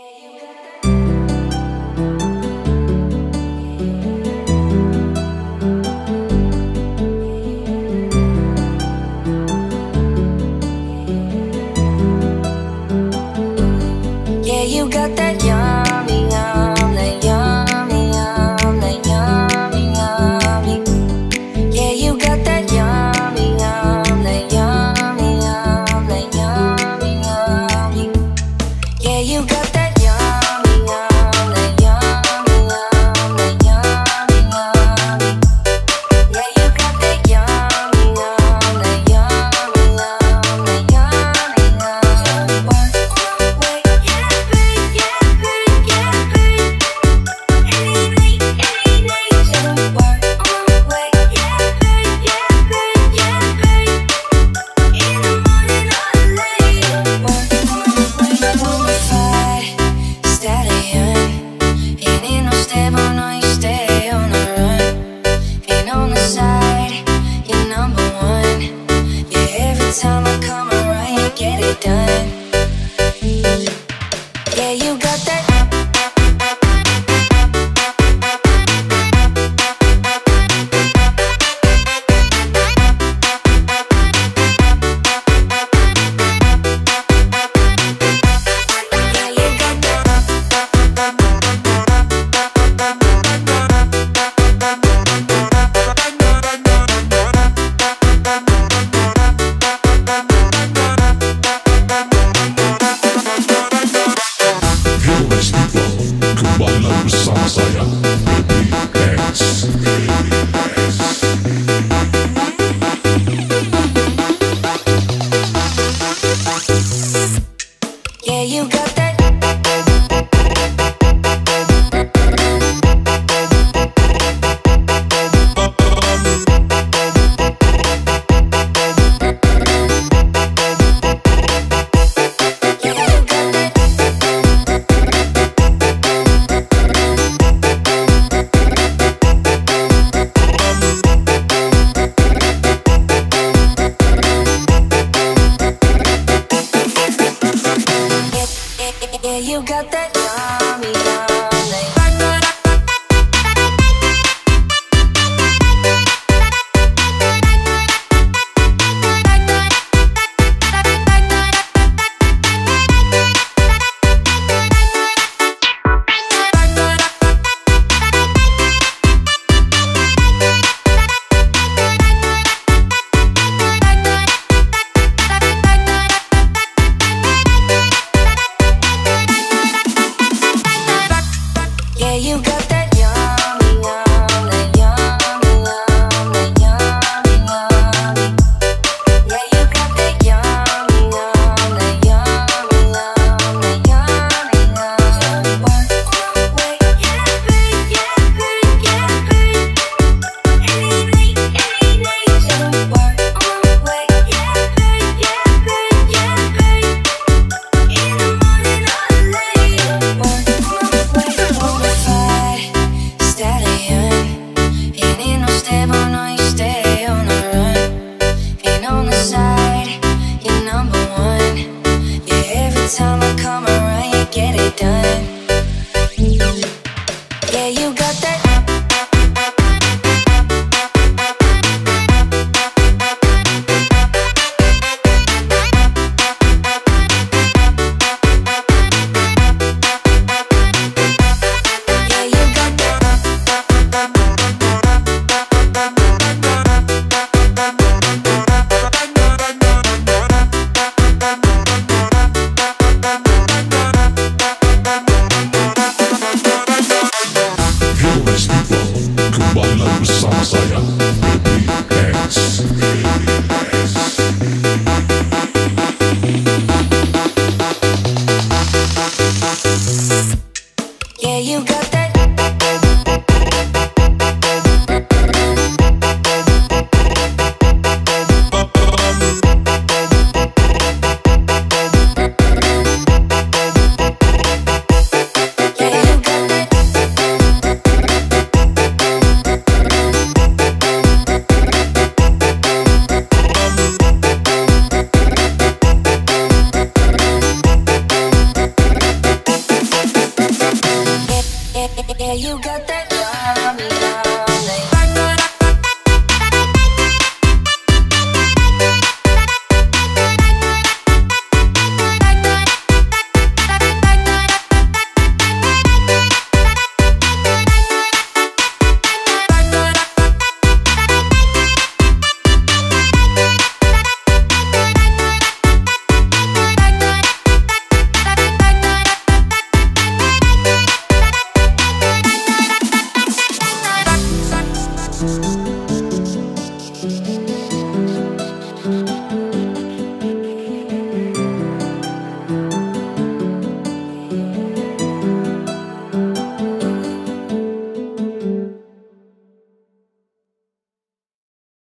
Yeah, you got that. time I come around, get it done. quédate